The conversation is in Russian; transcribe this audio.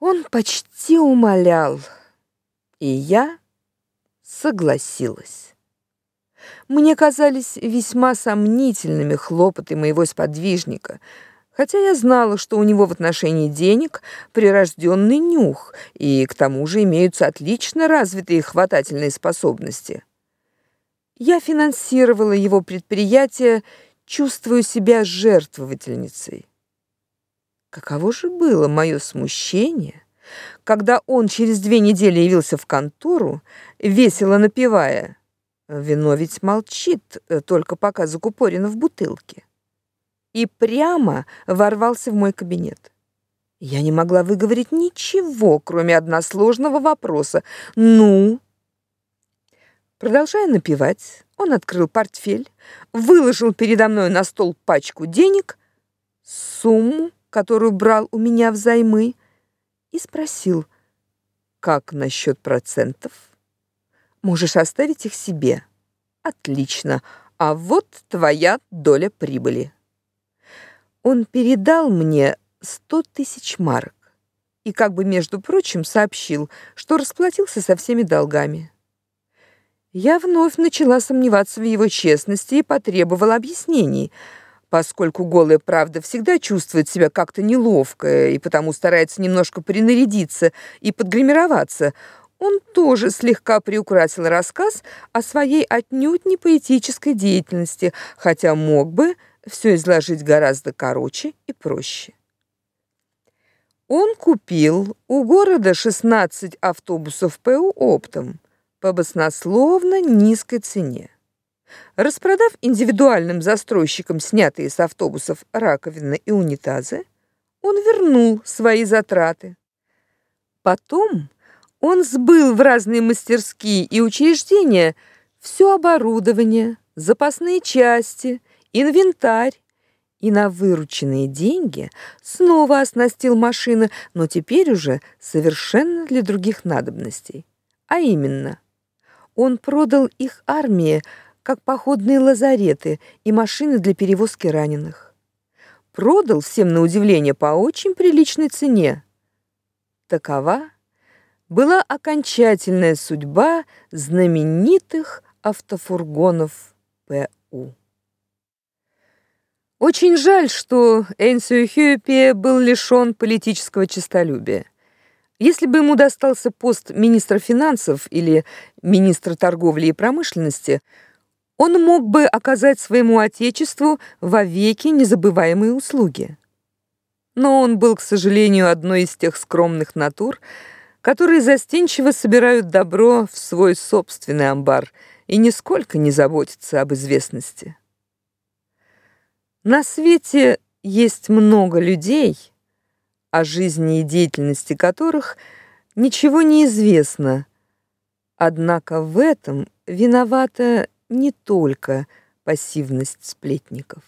Он почти умолял, и я согласилась. Мне казались весьма сомнительными хлопоты моего сподвижника, хотя я знала, что у него в отношении денег прирожденный нюх, и к тому же имеются отлично развитые хватательные способности. Я финансировала его предприятие, чувствуя себя жертвовательницей. Каково же было мое смущение, когда он через две недели явился в контору, весело напевая «Вино ведь молчит, э, только пока закупорено в бутылке» и прямо ворвался в мой кабинет. Я не могла выговорить ничего, кроме односложного вопроса «Ну?». Продолжая напевать, он открыл портфель, выложил передо мной на стол пачку денег, сумму, которую брал у меня взаймы, и спросил, как насчет процентов? Можешь оставить их себе. Отлично. А вот твоя доля прибыли. Он передал мне сто тысяч марок и как бы, между прочим, сообщил, что расплатился со всеми долгами. Я вновь начала сомневаться в его честности и потребовала объяснений – поскольку голая правда всегда чувствует себя как-то неловко и потому старается немножко принарядиться и подгримироваться, он тоже слегка приукрасил рассказ о своей отнюдь не поэтической деятельности, хотя мог бы все изложить гораздо короче и проще. Он купил у города 16 автобусов ПУ оптом по баснословно низкой цене. Распродав индивидуальным застройщикам снятые с автобусов раковины и унитазы, он вернул свои затраты. Потом он сбыл в разные мастерские и учреждения все оборудование, запасные части, инвентарь и на вырученные деньги снова оснастил машины, но теперь уже совершенно для других надобностей. А именно, он продал их армии как походные лазареты и машины для перевозки раненых. Продал всем на удивление по очень приличной цене. Такова была окончательная судьба знаменитых автофургонов ПУ. Очень жаль, что Энсио Хьюпи был лишён политического честолюбия. Если бы ему достался пост министра финансов или министра торговли и промышленности – он мог бы оказать своему отечеству вовеки незабываемые услуги. Но он был, к сожалению, одной из тех скромных натур, которые застенчиво собирают добро в свой собственный амбар и нисколько не заботятся об известности. На свете есть много людей, о жизни и деятельности которых ничего не известно. Однако в этом виновата не только пассивность сплетников.